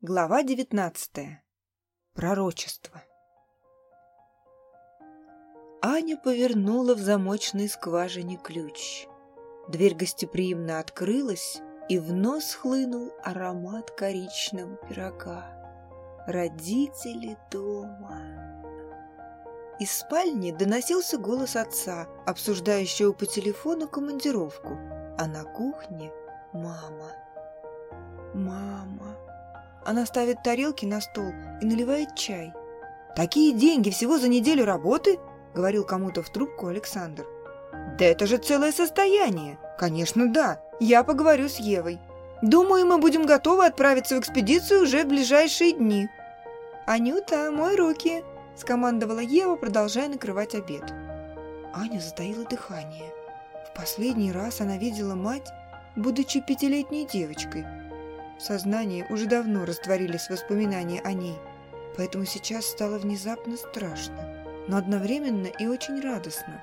Глава девятнадцатая. Пророчество. Аня повернула в замочной скважине ключ. Дверь гостеприимно открылась, и в нос хлынул аромат коричневого пирога. Родители дома. Из спальни доносился голос отца, обсуждающего по телефону командировку, а на кухне — мама. Мама. Она ставит тарелки на стол и наливает чай. «Такие деньги всего за неделю работы?» — говорил кому-то в трубку Александр. «Да это же целое состояние!» «Конечно, да. Я поговорю с Евой. Думаю, мы будем готовы отправиться в экспедицию уже в ближайшие дни». «Анюта, мой руки!» — скомандовала Ева, продолжая накрывать обед. Аня затаила дыхание. В последний раз она видела мать, будучи пятилетней девочкой — в сознании уже давно растворились воспоминания о ней, поэтому сейчас стало внезапно страшно, но одновременно и очень радостно.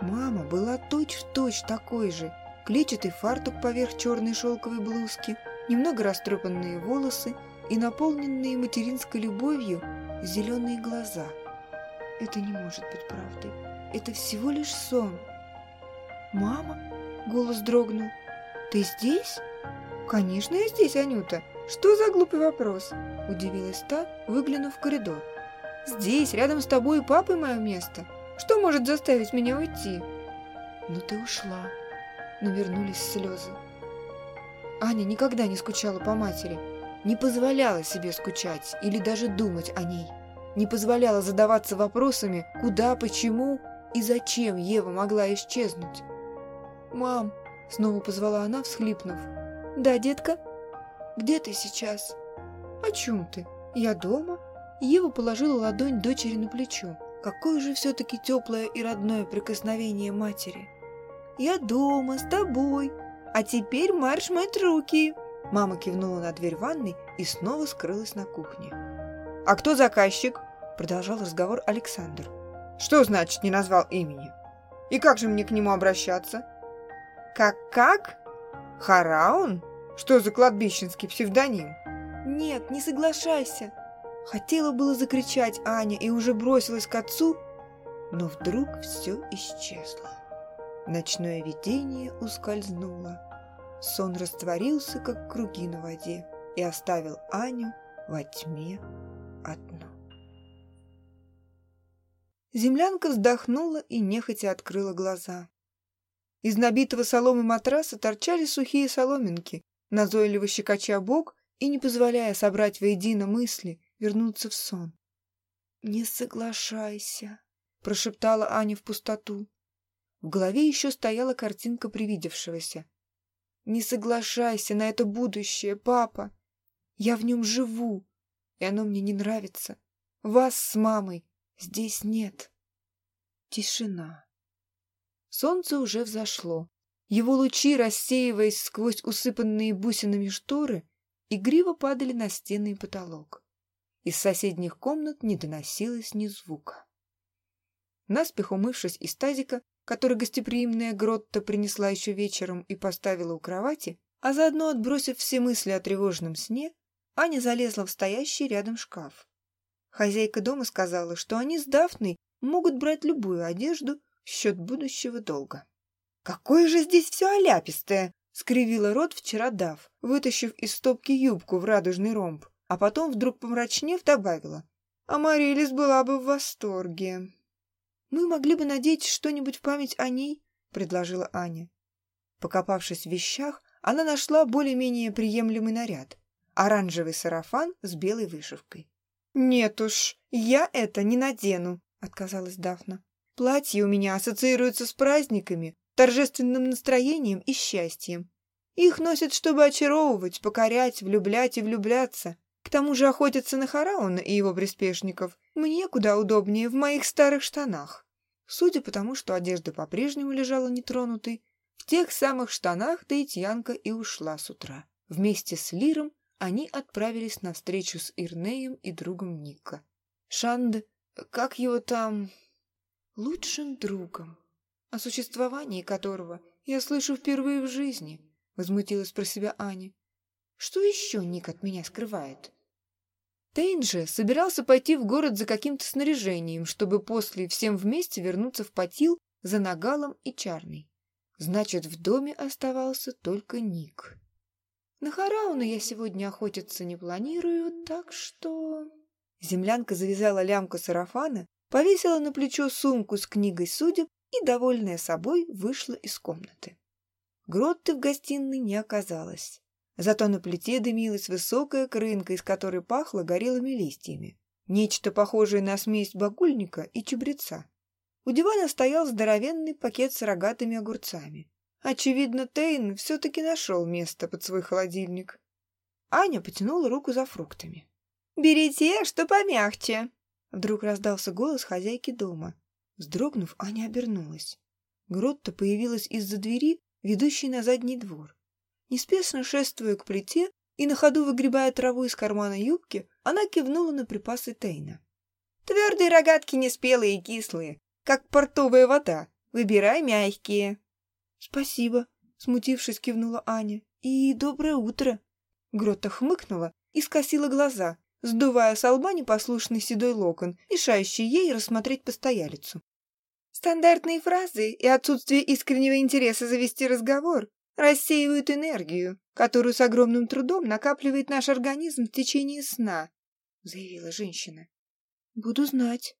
Мама была точь-в-точь точь такой же, клетчатый фартук поверх черной шелковой блузки, немного растрепанные волосы и наполненные материнской любовью зеленые глаза. Это не может быть правдой. Это всего лишь сон. «Мама?» — голос дрогнул. «Ты здесь?» «Конечно, я здесь, Анюта. Что за глупый вопрос?» – удивилась та, выглянув в коридор. «Здесь, рядом с тобой и папой мое место. Что может заставить меня уйти?» «Ну ты ушла», – навернулись слезы. Аня никогда не скучала по матери, не позволяла себе скучать или даже думать о ней, не позволяла задаваться вопросами, куда, почему и зачем Ева могла исчезнуть. «Мам!» – снова позвала она, всхлипнув. «Да, детка?» «Где ты сейчас?» «О чем ты? Я дома?» Ева положила ладонь дочери на плечо. Какое же все-таки теплое и родное прикосновение матери. «Я дома, с тобой. А теперь марш мыть руки!» Мама кивнула на дверь ванной и снова скрылась на кухне. «А кто заказчик?» Продолжал разговор Александр. «Что значит не назвал имени? И как же мне к нему обращаться?» «Как-как?» Хараун? Что за кладбищенский псевдоним? Нет, не соглашайся. Хотела было закричать Аня и уже бросилась к отцу, но вдруг все исчезло. Ночное видение ускользнуло. Сон растворился, как круги на воде, и оставил Аню во тьме одну. Землянка вздохнула и нехотя открыла глаза. Из набитого соломы матраса торчали сухие соломинки, назойливо щекоча бок и не позволяя собрать воедино мысли, вернуться в сон. «Не соглашайся», — прошептала Аня в пустоту. В голове еще стояла картинка привидевшегося. «Не соглашайся на это будущее, папа. Я в нем живу, и оно мне не нравится. Вас с мамой здесь нет». Тишина. Солнце уже взошло. Его лучи, рассеиваясь сквозь усыпанные бусинами шторы, игриво падали на стены и потолок. Из соседних комнат не доносилось ни звука. Наспех умывшись из тазика, который гостеприимная Гротта принесла еще вечером и поставила у кровати, а заодно отбросив все мысли о тревожном сне, Аня залезла в стоящий рядом шкаф. Хозяйка дома сказала, что они с Дафной могут брать любую одежду, счет будущего долга. «Какое же здесь все оляпистое!» — скривила рот вчера Дав, вытащив из стопки юбку в радужный ромб, а потом, вдруг помрачнев, добавила. «А Марилис была бы в восторге». «Мы могли бы надеть что-нибудь в память о ней», — предложила Аня. Покопавшись в вещах, она нашла более-менее приемлемый наряд — оранжевый сарафан с белой вышивкой. «Нет уж, я это не надену», — отказалась Дафна. Платья у меня ассоциируются с праздниками, торжественным настроением и счастьем. Их носят, чтобы очаровывать, покорять, влюблять и влюбляться. К тому же охотиться на Харауна и его приспешников мне куда удобнее в моих старых штанах. Судя по тому, что одежда по-прежнему лежала нетронутой, в тех самых штанах Таитьянка и ушла с утра. Вместе с Лиром они отправились на встречу с Ирнеем и другом Ника. Шанд, как его там, лучшим другом, о существовании которого я слышу впервые в жизни, возмутилась про себя Аня. Что еще Ник от меня скрывает? Тейн же собирался пойти в город за каким-то снаряжением, чтобы после всем вместе вернуться в Патил за Нагалом и Чарной. Значит, в доме оставался только Ник. На Харауна я сегодня охотиться не планирую, так что... Землянка завязала лямку сарафана, повесила на плечо сумку с книгой судеб и, довольная собой, вышла из комнаты. Гротты в гостиной не оказалось. Зато на плите дымилась высокая крынка, из которой пахло горелыми листьями. Нечто похожее на смесь багульника и чебреца. У дивана стоял здоровенный пакет с рогатыми огурцами. Очевидно, Тейн все-таки нашел место под свой холодильник. Аня потянула руку за фруктами. «Берите, что помягче!» Вдруг раздался голос хозяйки дома. Вздрогнув, Аня обернулась. Гротта появилась из-за двери, ведущей на задний двор. Неспешно шествуя к плите и на ходу выгребая траву из кармана юбки, она кивнула на припасы Тейна. «Твердые рогатки неспелые и кислые, как портовая вода. Выбирай мягкие». «Спасибо», — смутившись, кивнула Аня. «И доброе утро». Грота хмыкнула и скосила глаза, сдувая с лба непослушный седой локон, мешающий ей рассмотреть постоялицу. Стандартные фразы и отсутствие искреннего интереса завести разговор рассеивают энергию, которую с огромным трудом накапливает наш организм в течение сна, заявила женщина. Буду знать.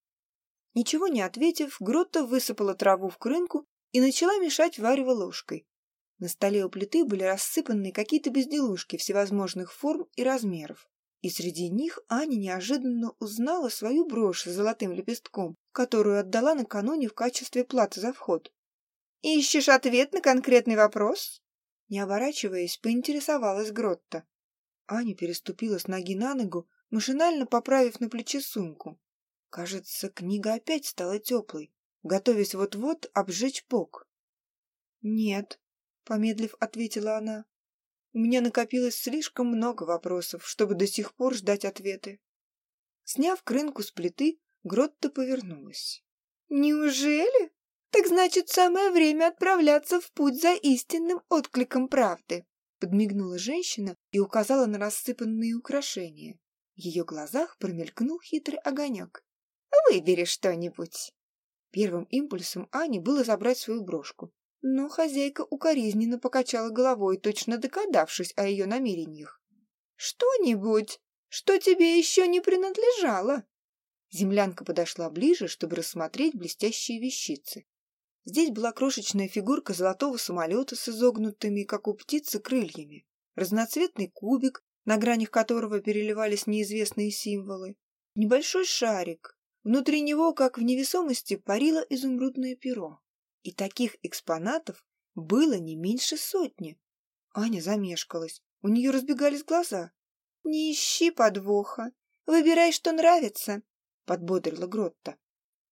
Ничего не ответив, Гротта высыпала траву в крынку и начала мешать варево ложкой. На столе у плиты были рассыпаны какие-то безделушки всевозможных форм и размеров. И среди них Аня неожиданно узнала свою брошь с золотым лепестком, которую отдала накануне в качестве платы за вход. «Ищешь ответ на конкретный вопрос?» Не оборачиваясь, поинтересовалась Гротта. Аня переступила с ноги на ногу, машинально поправив на плече сумку. Кажется, книга опять стала теплой, готовясь вот-вот обжечь бок. «Нет», — помедлив ответила она, — «у меня накопилось слишком много вопросов, чтобы до сих пор ждать ответы». Сняв крынку с плиты, Гротта повернулась. «Неужели?» Так значит, самое время отправляться в путь за истинным откликом правды. Подмигнула женщина и указала на рассыпанные украшения. В ее глазах промелькнул хитрый огонек. «Выбери что-нибудь». Первым импульсом Ани было забрать свою брошку. Но хозяйка укоризненно покачала головой, точно догадавшись о ее намерениях. «Что-нибудь, что тебе еще не принадлежало?» Землянка подошла ближе, чтобы рассмотреть блестящие вещицы. Здесь была крошечная фигурка золотого самолета с изогнутыми, как у птицы, крыльями, разноцветный кубик, на гранях которого переливались неизвестные символы, небольшой шарик. Внутри него, как в невесомости, парило изумрудное перо. И таких экспонатов было не меньше сотни. Аня замешкалась, у нее разбегались глаза. «Не ищи подвоха, выбирай, что нравится», — подбодрила Гротта.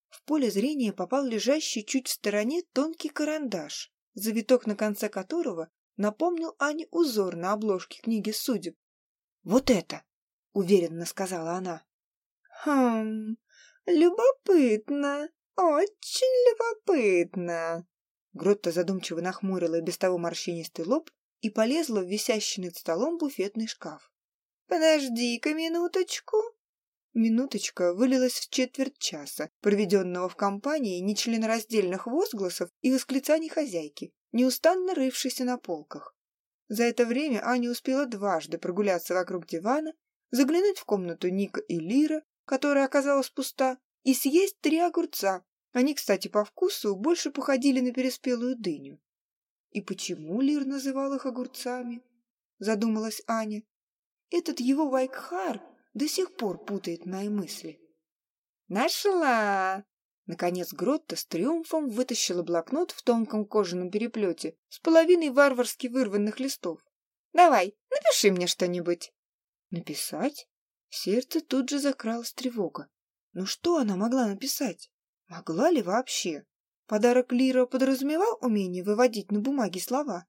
В поле зрения попал лежащий чуть в стороне тонкий карандаш, завиток на конце которого напомнил Ане узор на обложке книги судеб. «Вот это!» — уверенно сказала она. «Хм, любопытно, очень любопытно!» Гротта задумчиво нахмурила без того морщинистый лоб и полезла в висящий над столом буфетный шкаф. «Подожди-ка минуточку!» Минуточка вылилась в четверть часа, проведенного в компании нечленораздельных возгласов и восклицаний хозяйки, неустанно рывшейся на полках. За это время Аня успела дважды прогуляться вокруг дивана, заглянуть в комнату Ника и Лира, которая оказалась пуста, и съесть три огурца. Они, кстати, по вкусу больше походили на переспелую дыню. И почему Лир называл их огурцами? Задумалась Аня. Этот его Вайкхар до сих пор путает мои мысли. «Нашла!» Наконец Гротта с триумфом вытащила блокнот в тонком кожаном переплете с половиной варварски вырванных листов. «Давай, напиши мне что-нибудь». «Написать?» Сердце тут же закралась тревога. Но что она могла написать? Могла ли вообще? Подарок Лира подразумевал умение выводить на бумаге слова.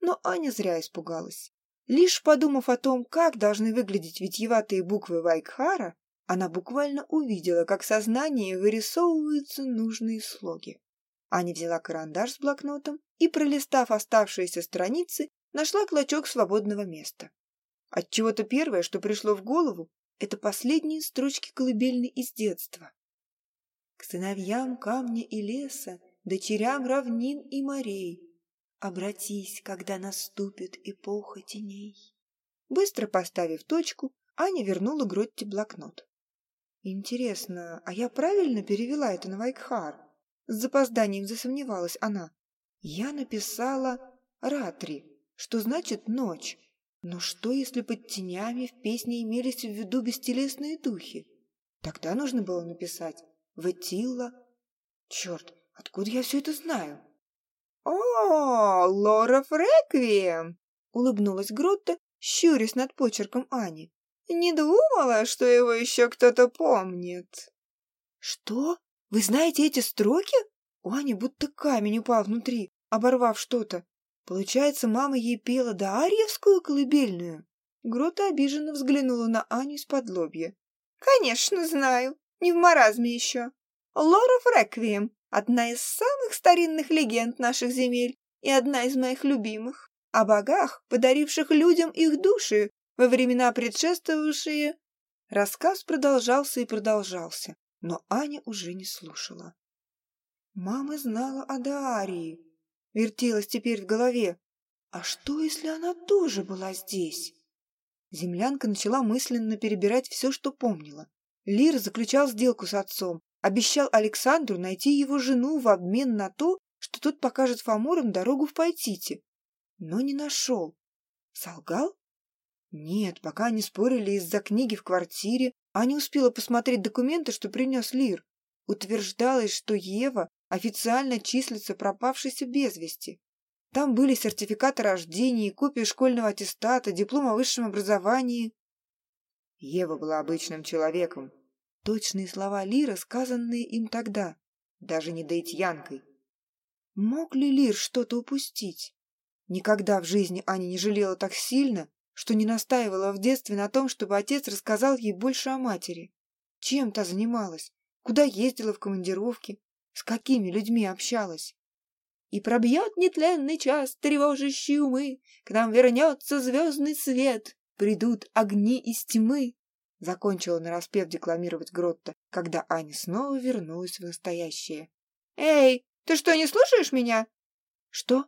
Но Аня зря испугалась. Лишь подумав о том, как должны выглядеть витьеватые буквы Вайкхара, она буквально увидела, как в сознании вырисовываются нужные слоги. Аня взяла карандаш с блокнотом и, пролистав оставшиеся страницы, нашла клочок свободного места. Отчего-то первое, что пришло в голову, Это последние строчки колыбельной из детства. К сыновьям камня и леса, дочерям равнин и морей, Обратись, когда наступит эпоха теней. Быстро поставив точку, Аня вернула Гротте блокнот. Интересно, а я правильно перевела это на Вайкхар? С запозданием засомневалась она. Я написала «ратри», что значит «ночь». Но что, если под тенями в песне имелись в виду бестелесные духи? Тогда нужно было написать «Ветилла». Черт, откуда я все это знаю? «О, Лоров Реквием!» — улыбнулась Гротта, щурясь над почерком Ани. «Не думала, что его еще кто-то помнит». «Что? Вы знаете эти строки?» У Ани будто камень упал внутри, оборвав что-то. Получается, мама ей пела Дарьевскую колыбельную? Грота обиженно взглянула на Аню из-под лобья. «Конечно, знаю. Не в маразме еще. Лоров Реквием Одна из самых старинных легенд наших земель и одна из моих любимых. О богах, подаривших людям их души во времена предшествовавшие. Рассказ продолжался и продолжался, но Аня уже не слушала. Мама знала о Даарии. Вертелась теперь в голове. А что, если она тоже была здесь? Землянка начала мысленно перебирать все, что помнила. Лир заключал сделку с отцом, Обещал Александру найти его жену в обмен на то, что тот покажет фаморам дорогу в Пайтите. Но не нашел. Солгал? Нет, пока они спорили из-за книги в квартире, Аня успела посмотреть документы, что принес Лир. Утверждалось, что Ева официально числится пропавшейся без вести. Там были сертификаты рождения, копии школьного аттестата, диплом о высшем образовании. Ева была обычным человеком, Точные слова Лира, сказанные им тогда, даже не Дейтьянкой. Мог ли Лир что-то упустить? Никогда в жизни Аня не жалела так сильно, что не настаивала в детстве на том, чтобы отец рассказал ей больше о матери. Чем та занималась? Куда ездила в командировки? С какими людьми общалась? И пробьет нетленный час, тревожащий умы, К нам вернется звездный свет, Придут огни из тьмы, Закончила нараспев декламировать Гротта, когда Аня снова вернулась в настоящее. «Эй, ты что, не слушаешь меня?» «Что?»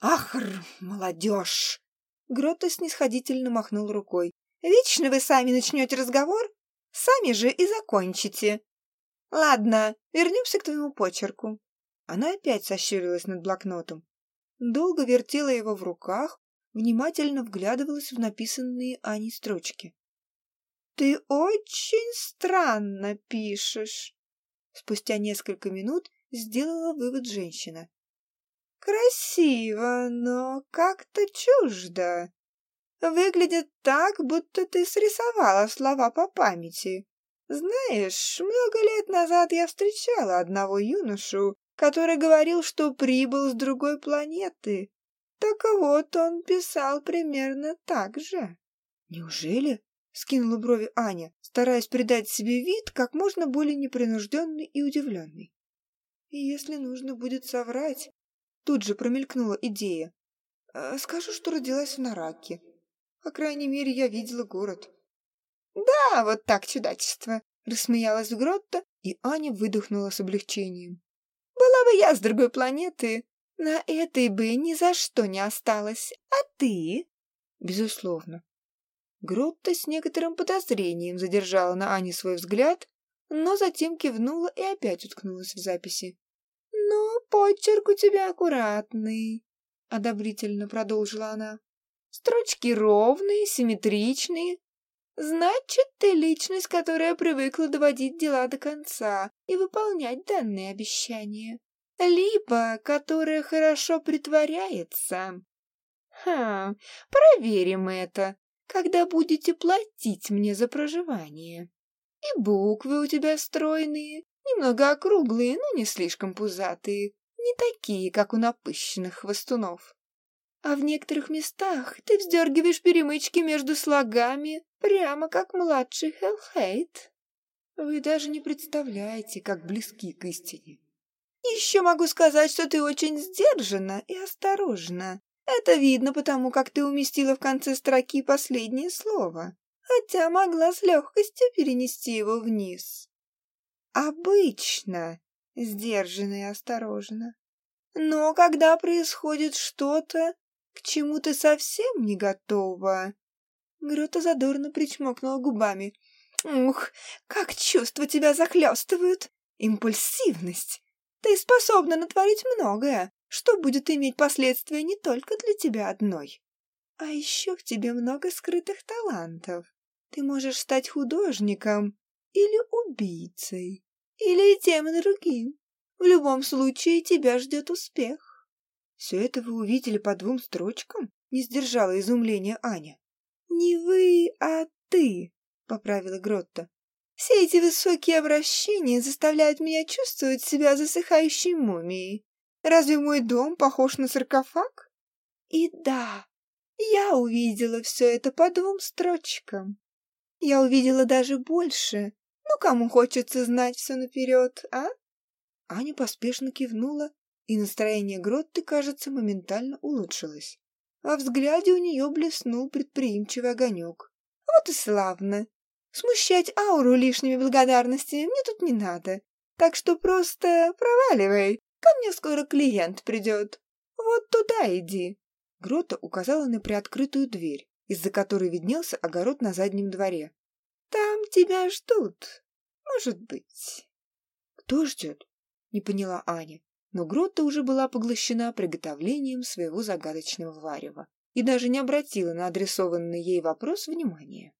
«Ахр, молодежь!» Гротта снисходительно махнул рукой. «Вечно вы сами начнете разговор, сами же и закончите. Ладно, вернемся к твоему почерку». Она опять сощурилась над блокнотом. Долго вертела его в руках, внимательно вглядывалась в написанные Аней строчки. «Ты очень странно пишешь», — спустя несколько минут сделала вывод женщина. «Красиво, но как-то чуждо. Выглядит так, будто ты срисовала слова по памяти. Знаешь, много лет назад я встречала одного юношу, который говорил, что прибыл с другой планеты. Так вот, он писал примерно так же». «Неужели?» Скинула брови Аня, стараясь придать себе вид как можно более непринужденный и удивленный. И если нужно будет соврать, тут же промелькнула идея. «Э, скажу, что родилась в Нараке. По крайней мере, я видела город. Да, вот так чудачество, рассмеялась Гротта, и Аня выдохнула с облегчением. Была бы я с другой планеты, на этой бы ни за что не осталась. А ты? Безусловно. Гротта с некоторым подозрением задержала на Ане свой взгляд, но затем кивнула и опять уткнулась в записи. «Ну, почерк у тебя аккуратный», — одобрительно продолжила она. «Строчки ровные, симметричные. Значит, ты личность, которая привыкла доводить дела до конца и выполнять данные обещания. Либо, которая хорошо притворяется. Ха, проверим это когда будете платить мне за проживание. И буквы у тебя стройные, немного округлые, но не слишком пузатые, не такие, как у напыщенных хвостунов. А в некоторых местах ты вздергиваешь перемычки между слогами, прямо как младший Хелхейт. Вы даже не представляете, как близки к истине. Еще могу сказать, что ты очень сдержана и осторожна, это видно потому, как ты уместила в конце строки последнее слово. хотя могла с легкостью перенести его вниз. Обычно, сдержанно и осторожно. Но когда происходит что-то, к чему ты совсем не готова... Грота задорно причмокнула губами. «Ух, как чувства тебя захлестывают! Импульсивность! Ты способна натворить многое, что будет иметь последствия не только для тебя одной. А еще в тебе много скрытых талантов. Ты можешь стать художником или убийцей, или тем, и другим. В любом случае тебя ждет успех. Все это вы увидели по двум строчкам? Не сдержала изумления Аня. Не вы, а ты, поправила Гротта. Все эти высокие обращения заставляют меня чувствовать себя засыхающей мумией. Разве мой дом похож на саркофаг? И да, я увидела все это по двум строчкам. Я увидела даже больше. Ну, кому хочется знать все наперед, а? Аня поспешно кивнула, и настроение Гротты, кажется, моментально улучшилось. Во взгляде у нее блеснул предприимчивый огонек. Вот и славно. Смущать ауру лишними благодарностями мне тут не надо. Так что просто проваливай. Ко мне скоро клиент придет. Вот туда иди. Грота указала на приоткрытую дверь, из-за которой виднелся огород на заднем дворе. «Там тебя ждут, может быть». «Кто ждет?» — не поняла Аня. Но Грота уже была поглощена приготовлением своего загадочного варева и даже не обратила на адресованный ей вопрос внимания.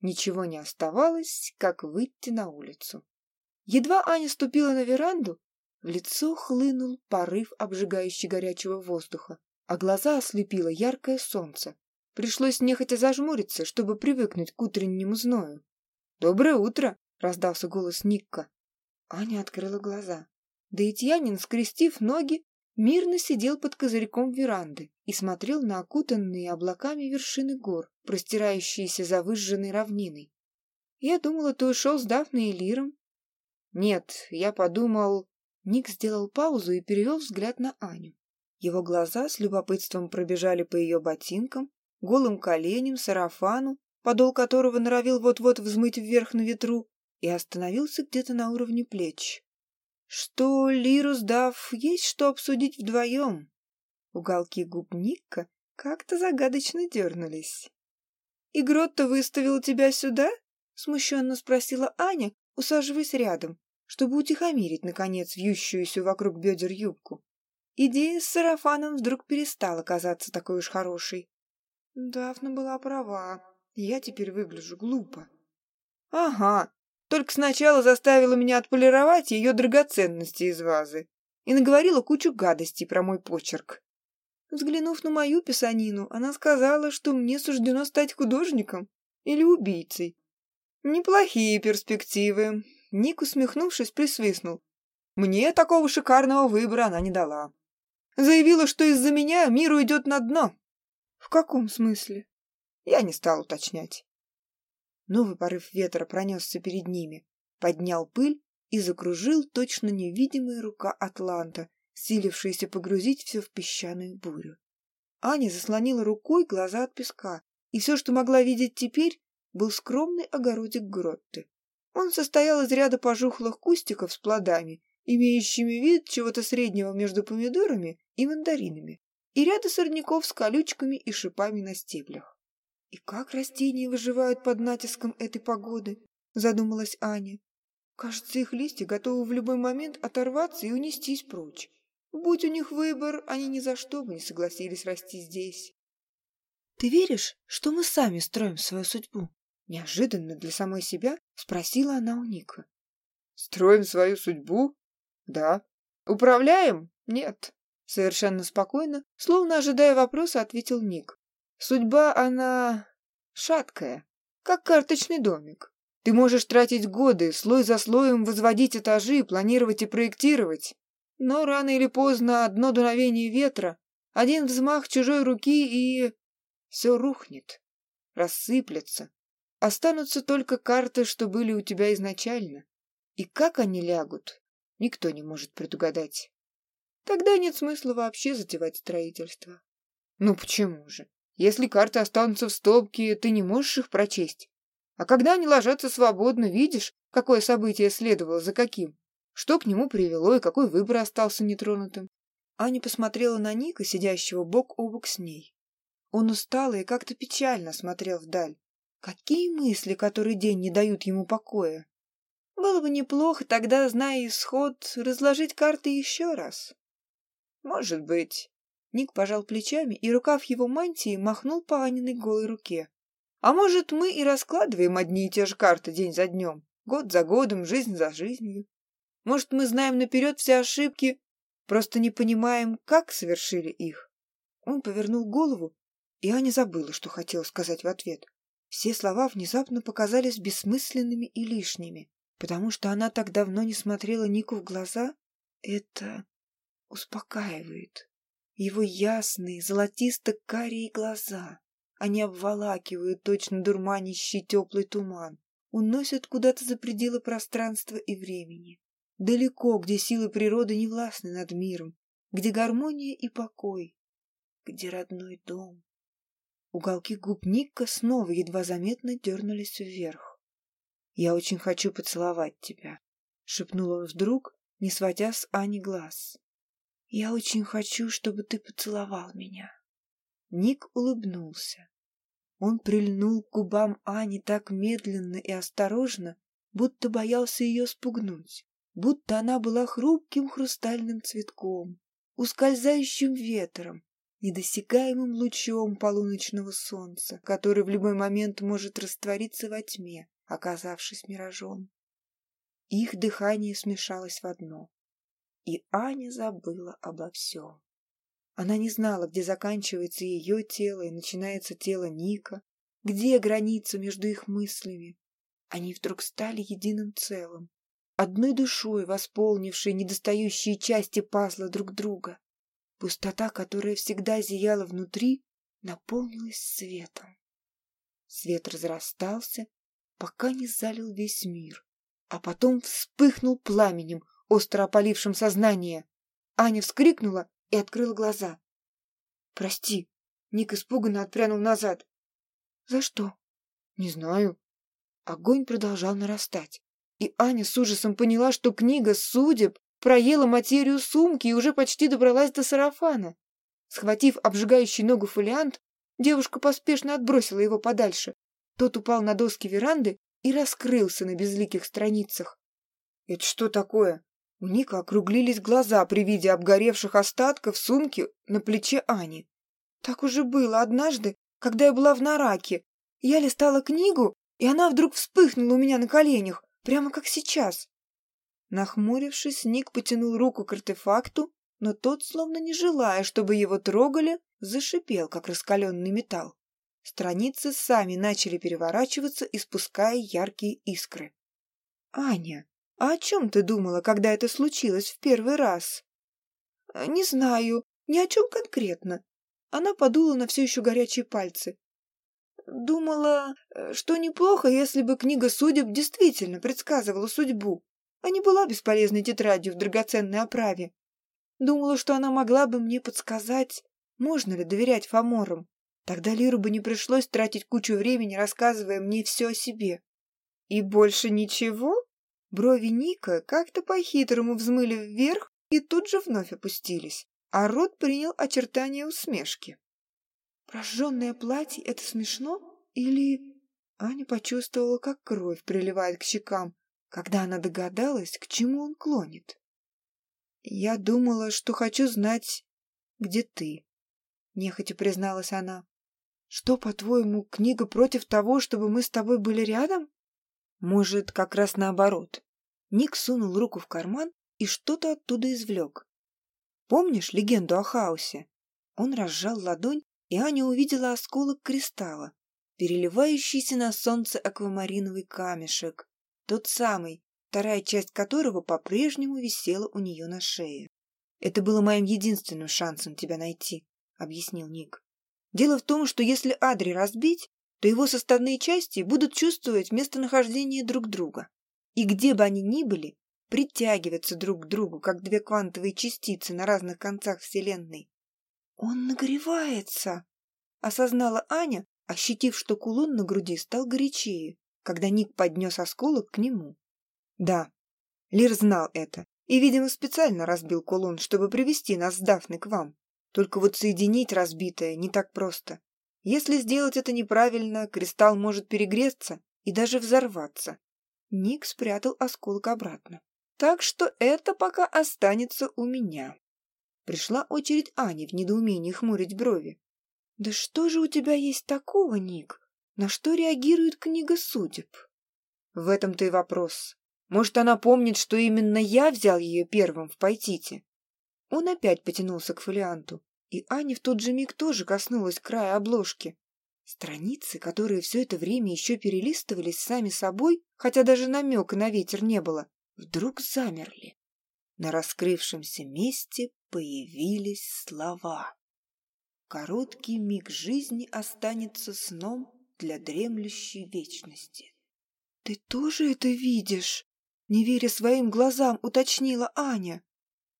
Ничего не оставалось, как выйти на улицу. Едва Аня ступила на веранду, в лицо хлынул порыв обжигающий горячего воздуха а глаза ослепило яркое солнце. Пришлось нехотя зажмуриться, чтобы привыкнуть к утреннему зною. «Доброе утро!» — раздался голос Никка. Аня открыла глаза. Даитьянин, скрестив ноги, мирно сидел под козырьком веранды и смотрел на окутанные облаками вершины гор, простирающиеся за выжженной равниной. «Я думала, ты ушел с Дафной и Лиром». «Нет, я подумал...» Ник сделал паузу и перевел взгляд на Аню. Его глаза с любопытством пробежали по ее ботинкам, голым коленям, сарафану, подол которого норовил вот-вот взмыть вверх на ветру, и остановился где-то на уровне плеч. Что, Лирус дав, есть что обсудить вдвоем? Уголки губ Никка как-то загадочно дернулись. «И Гротто выставил тебя сюда?» — смущенно спросила Аня, усаживаясь рядом, чтобы утихомирить, наконец, вьющуюся вокруг бедер юбку. Идея с сарафаном вдруг перестала казаться такой уж хорошей. Дафна была права. Я теперь выгляжу глупо. Ага, только сначала заставила меня отполировать ее драгоценности из вазы и наговорила кучу гадостей про мой почерк. Взглянув на мою писанину, она сказала, что мне суждено стать художником или убийцей. Неплохие перспективы. Ник, усмехнувшись, присвистнул. Мне такого шикарного выбора она не дала. Заявила, что из-за меня мир уйдет на дно. В каком смысле? Я не стал уточнять. Новый порыв ветра пронесся перед ними, поднял пыль и закружил точно невидимая рука Атланта, силившаяся погрузить все в песчаную бурю. Аня заслонила рукой глаза от песка, и все, что могла видеть теперь, был скромный огородик Гротты. Он состоял из ряда пожухлых кустиков с плодами имеющими вид чего-то среднего между помидорами и мандаринами, и ряда сорняков с колючками и шипами на стеблях. «И как растения выживают под натиском этой погоды?» – задумалась Аня. «Кажется, их листья готовы в любой момент оторваться и унестись прочь. Будь у них выбор, они ни за что бы не согласились расти здесь». «Ты веришь, что мы сами строим свою судьбу?» Неожиданно для самой себя спросила она у Ника. «Строим свою судьбу?» Да. Управляем? Нет. Совершенно спокойно, словно ожидая вопроса, ответил Ник. Судьба, она... шаткая, как карточный домик. Ты можешь тратить годы, слой за слоем возводить этажи, планировать и проектировать. Но рано или поздно одно дуновение ветра, один взмах чужой руки и... все рухнет, рассыплется. Останутся только карты, что были у тебя изначально. И как они лягут, никто не может предугадать. Тогда нет смысла вообще затевать строительство. Ну почему же? Если карты останутся в стопке, ты не можешь их прочесть. А когда они ложатся свободно, видишь, какое событие следовало за каким? Что к нему привело и какой выбор остался нетронутым? Аня посмотрела на Ника, сидящего бок о бок с ней. Он устало и как-то печально смотрел вдаль. Какие мысли который день не дают ему покоя? Было бы неплохо тогда, зная исход, разложить карты еще раз. Может быть. Ник пожал плечами, и рукав его мантии махнул по Аниной голой руке. А может, мы и раскладываем одни и те же карты день за днем, год за годом, жизнь за жизнью. Может, мы знаем наперед все ошибки, просто не понимаем, как совершили их. Он повернул голову, и Аня забыла, что хотела сказать в ответ. Все слова внезапно показались бессмысленными и лишними, потому что она так давно не смотрела Нику в глаза. Это успокаивает. Его ясные, золотисто-карие глаза. Они обволакивают точно дурманящий теплый туман, уносят куда-то за пределы пространства и времени. Далеко, где силы природы не властны над миром, где гармония и покой, где родной дом. Уголки губ Ника снова едва заметно дернулись вверх. «Я очень хочу поцеловать тебя», — шепнул он вдруг, не сводя с Ани глаз. «Я очень хочу, чтобы ты поцеловал меня». Ник улыбнулся. Он прильнул к губам Ани так медленно и осторожно, будто боялся ее спугнуть, будто она была хрупким хрустальным цветком, ускользающим ветром, недосягаемым лучом полуночного солнца, который в любой момент может раствориться во тьме, оказавшись миражом. Их дыхание смешалось в одно, и Аня забыла обо всем. Она не знала, где заканчивается ее тело и начинается тело Ника, где граница между их мыслями. Они вдруг стали единым целым, одной душой, восполнившей недостающие части пазла друг друга. Пустота, которая всегда зияла внутри, наполнилась светом. Свет разрастался, пока не залил весь мир, а потом вспыхнул пламенем, остро опалившим сознание. Аня вскрикнула и открыла глаза. «Прости!» Ник испуганно отпрянул назад. «За что?» «Не знаю». Огонь продолжал нарастать, и Аня с ужасом поняла, что книга судеб проела материю сумки и уже почти добралась до сарафана. Схватив обжигающий ногу фолиант, девушка поспешно отбросила его подальше. Тот упал на доски веранды и раскрылся на безликих страницах. «Это что такое?» У Ника округлились глаза при виде обгоревших остатков сумки на плече Ани. Так уже было однажды, когда я была в Нараке. Я листала книгу, и она вдруг вспыхнула у меня на коленях, прямо как сейчас. Нахмурившись, Ник потянул руку к артефакту, но тот, словно не желая, чтобы его трогали, зашипел, как раскаленный металл. Страницы сами начали переворачиваться, испуская яркие искры. «Аня, а о чем ты думала, когда это случилось в первый раз?» «Э, «Не знаю, ни о чем конкретно». Она подула на все еще горячие пальцы. «Думала, э, что неплохо, если бы книга судеб действительно предсказывала судьбу, а не была бесполезной тетрадью в драгоценной оправе. Думала, что она могла бы мне подсказать, можно ли доверять фаморам. Тогда Лиру бы не пришлось тратить кучу времени, рассказывая мне все о себе. И больше ничего? Брови Ника как-то по-хитрому взмыли вверх и тут же вновь опустились, а рот принял очертания усмешки. Прожженное платье — это смешно? Или... Аня почувствовала, как кровь приливает к щекам, когда она догадалась, к чему он клонит. «Я думала, что хочу знать, где ты», — нехотя призналась она. «Что, по-твоему, книга против того, чтобы мы с тобой были рядом?» «Может, как раз наоборот. Ник сунул руку в карман и что-то оттуда извлек. «Помнишь легенду о хаосе?» Он разжал ладонь, и Аня увидела осколок кристалла, переливающийся на солнце аквамариновый камешек, тот самый, вторая часть которого по-прежнему висела у нее на шее. «Это было моим единственным шансом тебя найти», — объяснил Ник. «Дело в том, что если Адри разбить, то его составные части будут чувствовать местонахождение друг друга и где бы они ни были, притягиваться друг к другу, как две квантовые частицы на разных концах Вселенной. «Он нагревается!» — осознала Аня, ощутив, что кулон на груди стал горячее, когда Ник поднес осколок к нему. Да, Лир знал это и, видимо, специально разбил кулон, чтобы привести нас с Дафной к вам. Только вот соединить разбитое не так просто. Если сделать это неправильно, кристалл может перегреться и даже взорваться. Ник спрятал осколок обратно. Так что это пока останется у меня. Пришла очередь Ани в недоумении хмурить брови. «Да что же у тебя есть такого, Ник? На что реагирует книга судеб?» В этом-то и вопрос. Может, она помнит, что именно я взял ее первым в Пайтите? Он опять потянулся к фолианту, и Аня в тот же миг тоже коснулась края обложки. Страницы, которые все это время еще перелистывались сами собой, хотя даже намека на ветер не было, вдруг замерли. На раскрывшемся месте появились слова. Короткий миг жизни останется сном для дремлющей вечности. «Ты тоже это видишь?» Не веря своим глазам, уточнила Аня.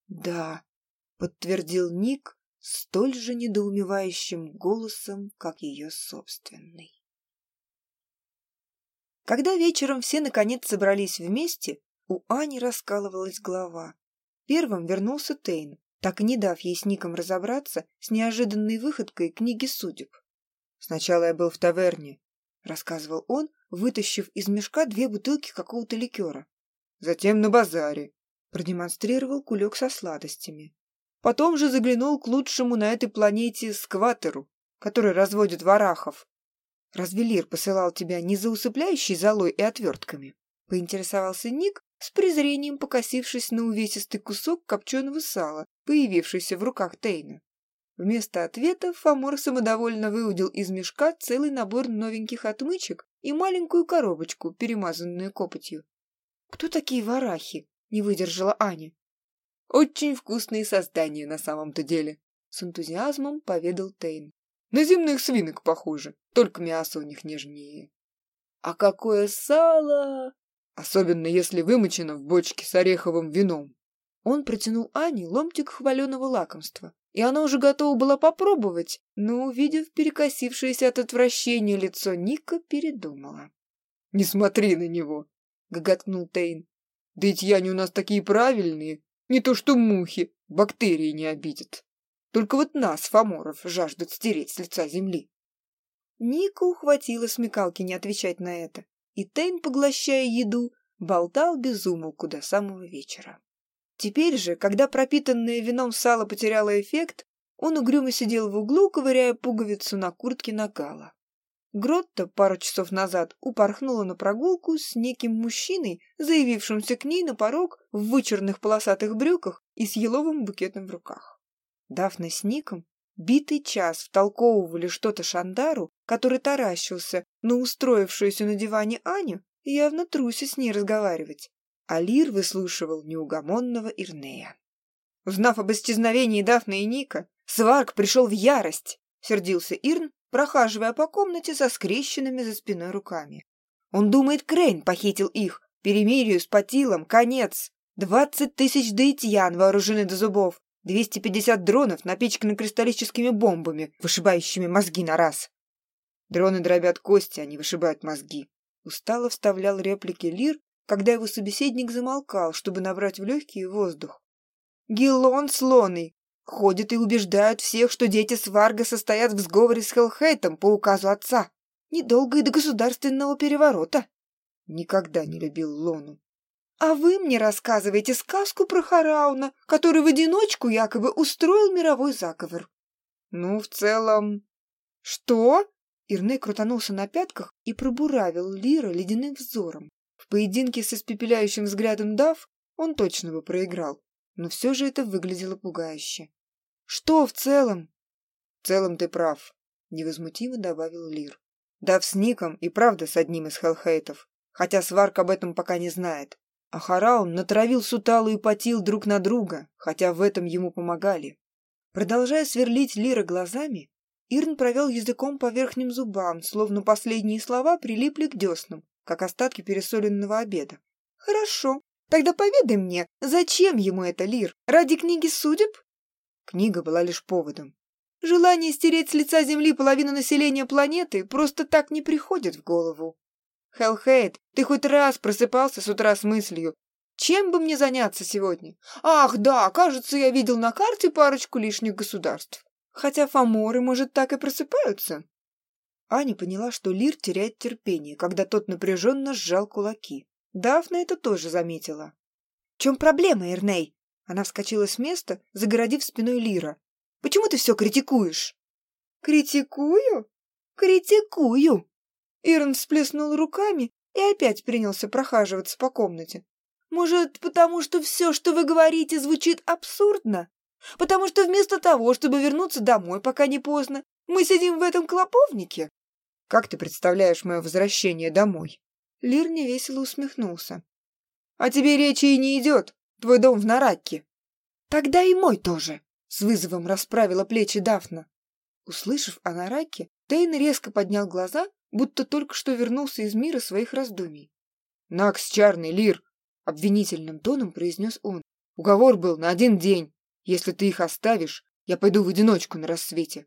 «Да», — подтвердил Ник столь же недоумевающим голосом, как ее собственный. Когда вечером все наконец собрались вместе, у Ани раскалывалась голова. Первым вернулся Тейн, так и не дав ей с Ником разобраться с неожиданной выходкой книги судеб. «Сначала я был в таверне», — рассказывал он, вытащив из мешка две бутылки какого-то ликера. «Затем на базаре», — продемонстрировал кулек со сладостями. Потом же заглянул к лучшему на этой планете скватеру, который разводит варахов. «Разве Лир посылал тебя не за усыпляющей золой и отвертками?» — поинтересовался Ник, с презрением покосившись на увесистый кусок копченого сала, появившийся в руках Тейна. Вместо ответа Фомор самодовольно выудил из мешка целый набор новеньких отмычек и маленькую коробочку, перемазанную копотью. «Кто такие варахи?» — не выдержала Аня. «Очень вкусные создания на самом-то деле», — с энтузиазмом поведал Тейн. «На земных свинок похоже, только мясо у них нежнее». «А какое сало!» особенно если вымочено в бочке с ореховым вином. Он протянул Ане ломтик хваленого лакомства, и она уже готова была попробовать, но, увидев перекосившееся от отвращения лицо Ника, передумала. «Не смотри на него!» — гоготнул Тейн. «Да ведь яни у нас такие правильные, не то что мухи, бактерии не обидят. Только вот нас, фаморов, жаждут стереть с лица земли». Ника ухватила смекалки не отвечать на это и Тейн, поглощая еду, болтал без умолку до самого вечера. Теперь же, когда пропитанное вином сало потеряло эффект, он угрюмо сидел в углу, ковыряя пуговицу на куртке Нагала. Гротта пару часов назад упорхнула на прогулку с неким мужчиной, заявившимся к ней на порог в вычурных полосатых брюках и с еловым букетом в руках. Дафна с Ником Битый час втолковывали что-то Шандару, который таращился на устроившуюся на диване Аню, явно труся с ней разговаривать. А Лир выслушивал неугомонного Ирнея. Узнав об исчезновении Дафны и Ника, Сварк пришел в ярость, сердился Ирн, прохаживая по комнате со скрещенными за спиной руками. Он думает, Крейн похитил их. Перемирию с Патилом конец. Двадцать тысяч даитьян вооружены до зубов. 250 дронов напичканы кристаллическими бомбами, вышибающими мозги на раз. Дроны дробят кости, они вышибают мозги. Устало вставлял реплики Лир, когда его собеседник замолкал, чтобы набрать в легкий воздух. Гиллон слоный ходит и убеждают всех, что дети Сварга состоят в сговоре с Хелхейтом по указу отца. Недолго и до государственного переворота. Никогда не любил Лону. А вы мне рассказываете сказку про Харауна, который в одиночку якобы устроил мировой заговор. Ну, в целом... Что? Ирней крутанулся на пятках и пробуравил Лира ледяным взором. В поединке с испепеляющим взглядом Дав он точно бы проиграл, но все же это выглядело пугающе. Что в целом? В целом ты прав, невозмутимо добавил Лир. Дав с Ником и правда с одним из Хелхейтов, хотя Сварк об этом пока не знает. А Хараун натравил Суталу и Патил друг на друга, хотя в этом ему помогали. Продолжая сверлить Лира глазами, Ирн провел языком по верхним зубам, словно последние слова прилипли к деснам, как остатки пересоленного обеда. «Хорошо, тогда поведай мне, зачем ему это, Лир? Ради книги судеб?» Книга была лишь поводом. Желание стереть с лица Земли половину населения планеты просто так не приходит в голову. Хелхейт, ты хоть раз просыпался с утра с мыслью, чем бы мне заняться сегодня? Ах, да, кажется, я видел на карте парочку лишних государств. Хотя фаморы, может, так и просыпаются. Аня поняла, что Лир теряет терпение, когда тот напряженно сжал кулаки. Дафна это тоже заметила. «В чем проблема, Эрней?» Она вскочила с места, загородив спиной Лира. «Почему ты все критикуешь?» «Критикую? Критикую!» Ирн всплеснул руками и опять принялся прохаживаться по комнате. «Может, потому что все, что вы говорите, звучит абсурдно? Потому что вместо того, чтобы вернуться домой, пока не поздно, мы сидим в этом клоповнике?» «Как ты представляешь мое возвращение домой?» Лир невесело усмехнулся. «А тебе речи и не идет. Твой дом в Наракке». «Тогда и мой тоже», — с вызовом расправила плечи Дафна. Услышав о Нараке, Тейн резко поднял глаза, будто только что вернулся из мира своих раздумий. «Накс, Чарный, Лир!» — обвинительным тоном произнес он. «Уговор был на один день. Если ты их оставишь, я пойду в одиночку на рассвете».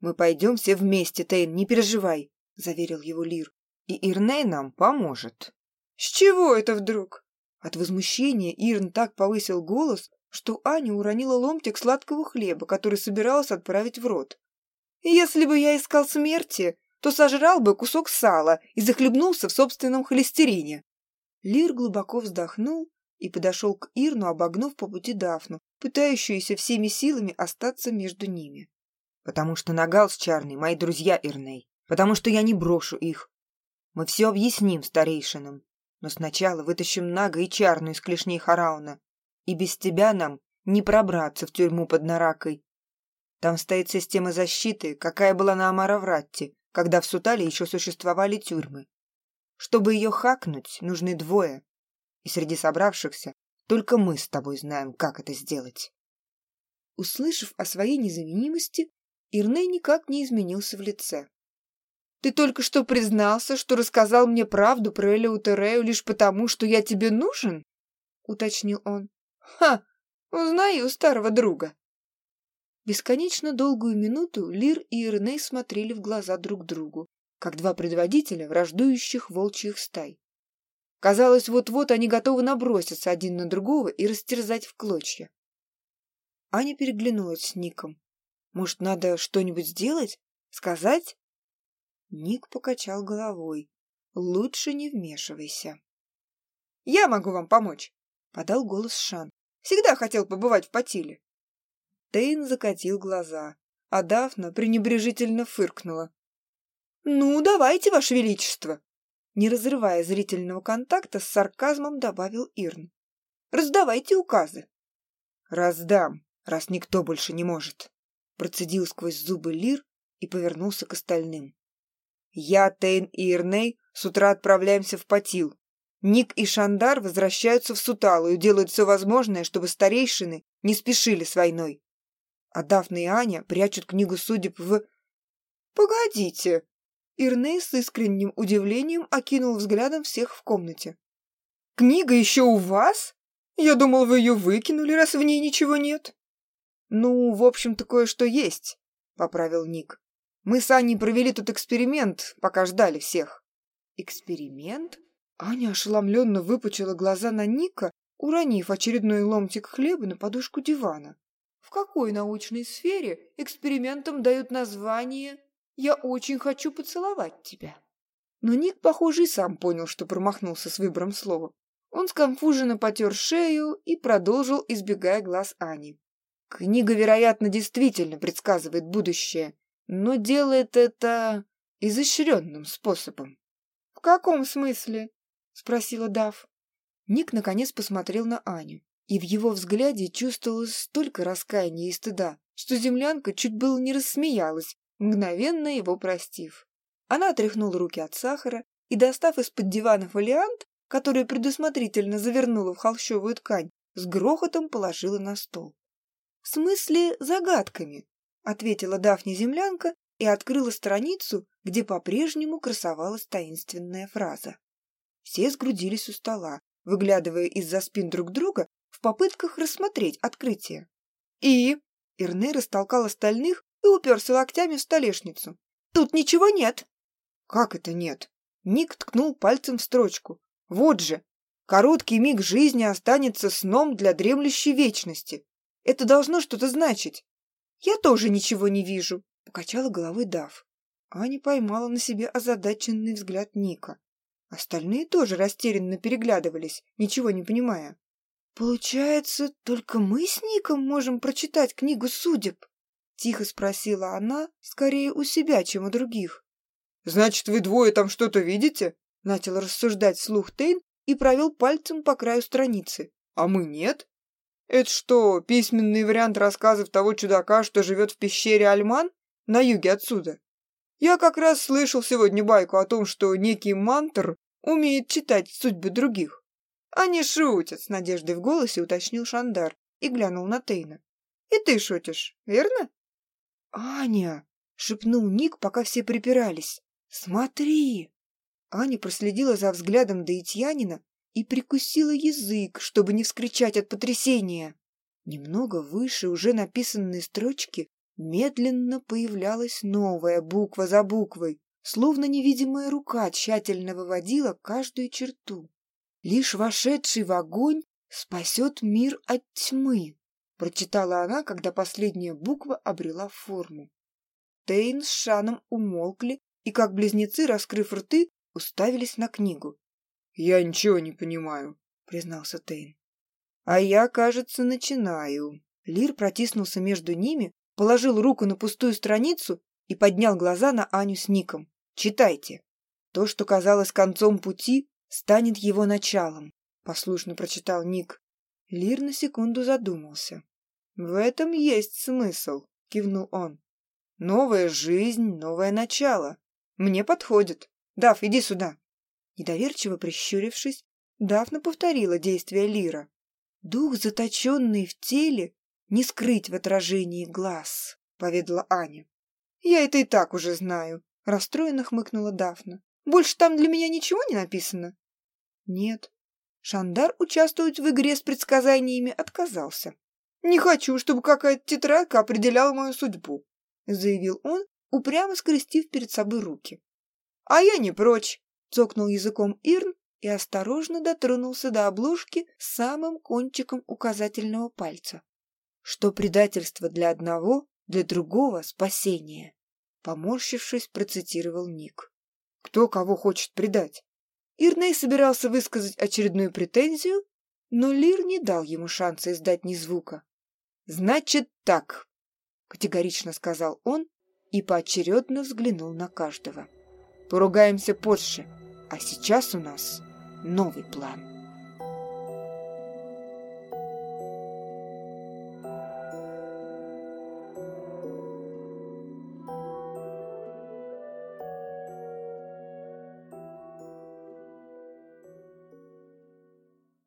«Мы пойдем все вместе, Тейн, не переживай», — заверил его Лир. «И Ирней нам поможет». «С чего это вдруг?» От возмущения Ирн так повысил голос, что Аня уронила ломтик сладкого хлеба, который собиралась отправить в рот. Если бы я искал смерти, то сожрал бы кусок сала и захлебнулся в собственном холестерине. Лир глубоко вздохнул и подошел к Ирну, обогнув по пути Дафну, пытающуюся всеми силами остаться между ними. «Потому что Нагал с Чарной мои друзья, Ирней. Потому что я не брошу их. Мы все объясним старейшинам. Но сначала вытащим Нага и Чарну из клешней Харауна. И без тебя нам не пробраться в тюрьму под Наракой. Там стоит система защиты, какая была на Амаравратте, когда в Сутале еще существовали тюрьмы. Чтобы ее хакнуть, нужны двое. И среди собравшихся только мы с тобой знаем, как это сделать. Услышав о своей незаменимости, Ирней никак не изменился в лице. «Ты только что признался, что рассказал мне правду про Элеутерею лишь потому, что я тебе нужен?» — уточнил он. «Ха! Узнаю старого друга!» Бесконечно долгую минуту Лир и Ирней смотрели в глаза друг другу, как два предводителя враждующих волчьих стай. Казалось, вот-вот они готовы наброситься один на другого и растерзать в клочья. Аня переглянулась с Ником. «Может, надо что-нибудь сделать? Сказать?» Ник покачал головой. «Лучше не вмешивайся». «Я могу вам помочь», — подал голос Шан. «Всегда хотел побывать в Патиле». Тейн закатил глаза, а Дафна пренебрежительно фыркнула. «Ну, давайте, Ваше Величество!» Не разрывая зрительного контакта, с сарказмом добавил Ирн. «Раздавайте указы!» «Раздам, раз никто больше не может!» Процедил сквозь зубы Лир и повернулся к остальным. «Я, Тейн и Ирней с утра отправляемся в Патил. Ник и Шандар возвращаются в Суталу и делают все возможное, чтобы старейшины не спешили с войной а Дафна и Аня прячут книгу судеб в... «Погодите!» Ирней с искренним удивлением окинул взглядом всех в комнате. «Книга еще у вас? Я думал, вы ее выкинули, раз в ней ничего нет». «Ну, в общем-то, кое-что есть», — поправил Ник. «Мы с Аней провели тут эксперимент, пока ждали всех». «Эксперимент?» Аня ошеломленно выпучила глаза на Ника, уронив очередной ломтик хлеба на подушку дивана какой научной сфере экспериментам дают название «Я очень хочу поцеловать тебя». Но Ник, похоже, и сам понял, что промахнулся с выбором слова. Он сконфуженно потер шею и продолжил, избегая глаз Ани. Книга, вероятно, действительно предсказывает будущее, но делает это изощренным способом. — В каком смысле? — спросила Дав. Ник наконец посмотрел на Аню и в его взгляде чувствовалось столько раскаяния и стыда, что землянка чуть было не рассмеялась, мгновенно его простив. Она отряхнула руки от сахара и, достав из-под дивана фолиант, который предусмотрительно завернула в холщовую ткань, с грохотом положила на стол. «В смысле загадками?» — ответила Дафни землянка и открыла страницу, где по-прежнему красовалась таинственная фраза. Все сгрудились у стола, выглядывая из-за спин друг друга в попытках рассмотреть открытие. И Ирней растолкал остальных и уперся локтями в столешницу. «Тут ничего нет!» «Как это нет?» Ник ткнул пальцем в строчку. Вот же, короткий миг жизни останется сном для дремлющей вечности. Это должно что-то значить. Я тоже ничего не вижу, покачала головой Дав. Аня поймала на себе озадаченный взгляд Ника. Остальные тоже растерянно переглядывались, ничего не понимая. «Получается, только мы с Ником можем прочитать книгу судеб?» Тихо спросила она, скорее у себя, чем у других. «Значит, вы двое там что-то видите?» Начал рассуждать слух Тейн и провел пальцем по краю страницы. «А мы нет?» «Это что, письменный вариант рассказов того чудака, что живет в пещере Альман? На юге отсюда?» Я как раз слышал сегодня байку о том, что некий мантр умеет читать судьбы других. Они шутят, с надеждой в голосе уточнил Шандар и глянул на Тейна. И ты шутишь, верно? Аня, шепнул Ник, пока все припирались. Смотри. Аня проследила за взглядом Даитьянина и прикусила язык, чтобы не вскричать от потрясения. Немного выше уже написанные строчки медленно появлялась новая буква за буквой, словно невидимая рука тщательно выводила каждую черту. Лишь вошедший в огонь спасет мир от тьмы, прочитала она, когда последняя буква обрела форму. Тейн с Шаном умолкли и, как близнецы, раскрыв рты, уставились на книгу. «Я ничего не понимаю», — признался Тейн. «А я, кажется, начинаю». Лир протиснулся между ними, положил руку на пустую страницу и поднял глаза на Аню с Ником. «Читайте. То, что казалось концом пути, станет его началом», — послушно прочитал Ник. Лир на секунду задумался. «В этом есть смысл», — кивнул он. «Новая жизнь, новое начало. Мне подходит. Дав, иди сюда». Недоверчиво прищурившись, Дафна повторила действия Лира. Дух, заточенный в теле, не скрыть в отражении глаз», — поведала Аня. «Я это и так уже знаю», — расстроенно хмыкнула Дафна. «Больше там для меня ничего не написано?» «Нет». Шандар участвовать в игре с предсказаниями отказался. «Не хочу, чтобы какая-то тетрадка определяла мою судьбу», — заявил он, упрямо скрестив перед собой руки. «А я не прочь», — цокнул языком Ирн и осторожно дотронулся до обложки самым кончиком указательного пальца что предательство для одного, для другого спасение. Поморщившись, процитировал Ник. Кто кого хочет предать? Ирней собирался высказать очередную претензию, но Лир не дал ему шанса издать ни звука. «Значит так», — категорично сказал он и поочередно взглянул на каждого. «Поругаемся позже, а сейчас у нас новый план».